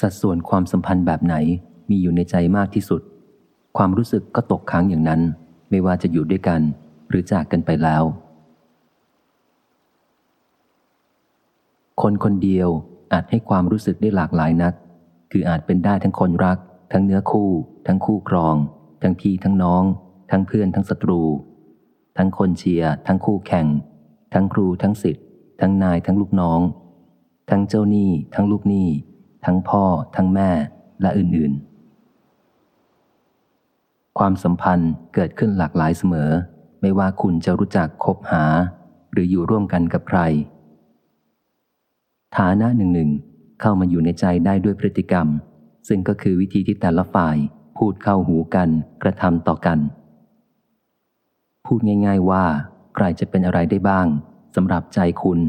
สัดส่วนความสัมพันธ์แบบไหนมีอยู่ในใจมากที่สุด ความรู้สึกก็ตกค้างอย่างนั้น ไม่ว่าจะอยู่ด้วยกัน หรือจากกันไปแล้ว คนคนเดียวอาจให้ความรู้สึกได้หลากหลายนัก คืออาจเป็นได้ทั้งคนรัก ทั้งเนื้อคู่ ทั้งคู่ครอง ทั้งพี่ทั้งน้อง ทั้งเพื่อนทั้งศัตรู ทั้งคนเชียร์ทั้งคู่แข่ง ทั้งครูทั้งสิทธิ์ทั้งนายทั้งลูกน้อง ทั้งเจ้าหนี้ทั้งลูกหนี้ ทั้งพ่อ ทั้งแม่และอื่นๆ ความสัมพันธ์เกิดขึ้นหลากหลายเสมอ ไม่ว่าคุณจะรู้จักคบหา หรืออยู่ร่วมกันกับใคร ฐานะหนึ่งหนึ่งเข้ามาอยู่ในใจได้ด้วยพฤติกรรม ซึ่งก็คือวิธีที่แต่ละฝ่ายพูดเข้าหูกันกระทำต่อกัน พูดง่าย ๆว่า ใครจะเป็นอะไรได้บ้างสำหรับใจคุณ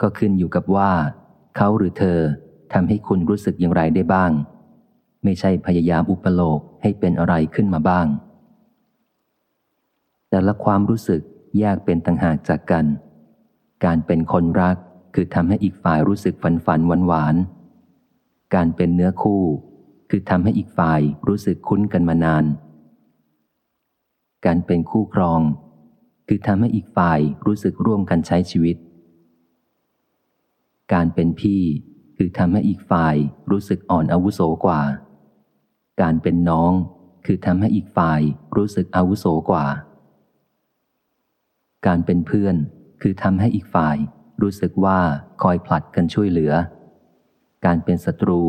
ก็ขึ้นอยู่กับว่า เขาหรือเธอ ทำให้คุณรู้สึกอย่างไรได้บ้าง ไม่ใช่พยายามอุปโลกให้เป็นอะไรขึ้นมาบ้าง แต่ละความรู้สึกแยกเป็นต่างหากจากกัน การเป็นคนรักคือทำให้อีกฝ่ายรู้สึกฝันฝันหวานหวาน การเป็นเนื้อคู่ คือทำให้อีกฝ่ายรู้สึกคุ้นกันมานาน การเป็นคู่ครอง คือทำให้อีกฝ่ายรู้สึกร่วมกันใช้ชีวิต การเป็นพี่ คือทำให้อีกฝ่ายรู้สึกอ่อนอาวุโสกว่า การเป็นน้อง คือทำให้อีกฝ่ายรู้สึกอาวุโสกว่า การเป็นเพื่อน คือทำให้อีกฝ่ายรู้สึกว่าคอยผลัดกันช่วยเหลือ การเป็นศัตรู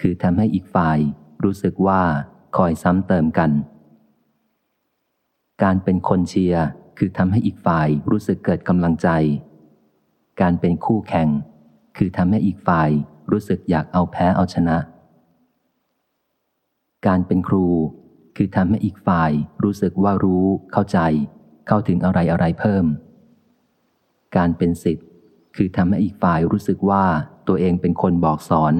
คือทำให้อีกฝ่ายรู้สึกว่าคอยซ้ำเติมกัน การเป็นคนเชียร์คือทำให้อีกฝ่ายรู้สึกเกิดกำลังใจ การเป็นคู่แข่ง คือทำให้อีกฝ่ายรู้สึกอยากเอาแพ้เอาชนะ การเป็นครูคือทำให้อีกฝ่ายรู้สึกว่ารู้เข้าใจ เข้าถึงอะไรอะไรเพิ่ม การเป็นสิทธิ์คือทำให้อีกฝ่ายรู้สึกว่าตัวเองเป็นคนบอกสอน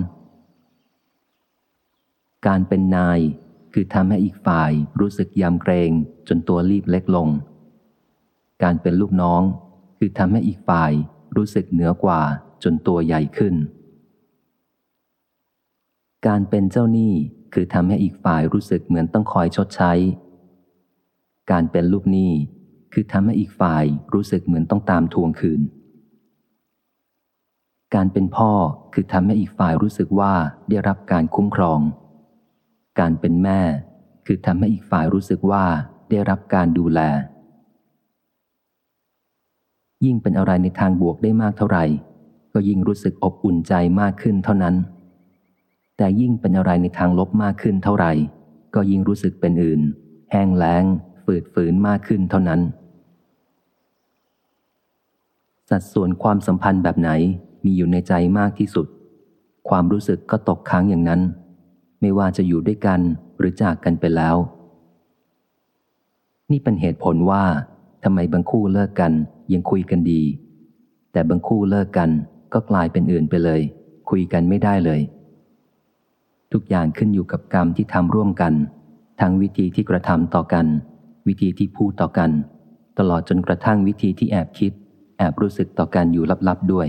การเป็นนายคือทำให้อีกฝ่ายรู้สึกยำเกรงจนตัวรีบเล็กลง การเป็นลูกน้อง คือทำให้อีกฝ่ายรู้สึกเหนือกว่า จนตัวใหญ่ขึ้น การเป็นเจ้าหนี้คือทำให้อีกฝ่ายรู้สึกเหมือนต้องคอยชดใช้ การเป็นลูกหนี้คือทำให้อีกฝ่ายรู้สึกเหมือนต้องตามทวงคืน การเป็นพ่อคือทำให้อีกฝ่ายรู้สึกว่าได้รับการคุ้มครอง การเป็นแม่คือทำให้อีกฝ่ายรู้สึกว่าได้รับการดูแล ยิ่งเป็นอะไรในทางบวกได้มากเท่าไหร่ ก็ยิ่งรู้สึกอบอุ่นใจมากขึ้นเท่านั้น แต่ยิ่งเป็นอะไรในทางลบมากขึ้นเท่าไหร่ ก็ยิ่งรู้สึกเป็นอื่น แห้งแล้ง ฝืดฝืนมากขึ้นเท่านั้น สัดส่วนความสัมพันธ์แบบไหนมีอยู่ในใจมากที่สุด ความรู้สึกก็ตกค้างอย่างนั้น ไม่ว่าจะอยู่ด้วยกันหรือจากกันไปแล้ว นี่เป็นเหตุผลว่าทำไมบางคู่เลิกกันยังคุยกันดี แต่บางคู่เลิกกัน ก็กลายเป็นอื่นไปเลย คุยกันไม่ได้เลย ทุกอย่างขึ้นอยู่กับกรรมที่ทำร่วมกัน ทั้งวิธีที่กระทำต่อกัน วิธีที่พูดต่อกัน ตลอดจนกระทั่งวิธีที่แอบคิด แอบรู้สึกต่อกันอยู่ลับๆด้วย